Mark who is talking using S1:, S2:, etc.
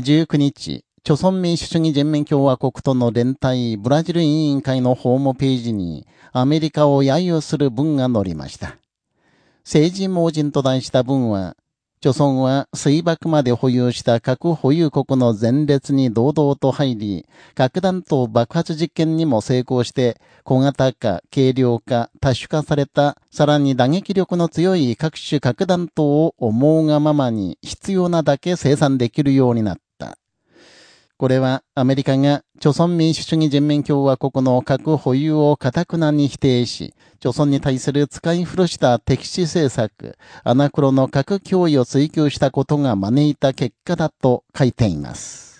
S1: 19日、朝鮮民主主義人民共和国との連帯ブラジル委員会のホームページにアメリカを揶揄する文が載りました。政治盲人と題した文は、朝鮮は水爆まで保有した核保有国の前列に堂々と入り、核弾頭爆発実験にも成功して、小型化、軽量化、多種化された、さらに打撃力の強い各種核弾頭を思うがままに必要なだけ生産できるようになった。これはアメリカが朝鮮民主主義人民共和国の核保有を堅くなに否定し、朝鮮に対する使い古した敵視政策、アナクロの核脅威を追求したことが招いた結果だと書いています。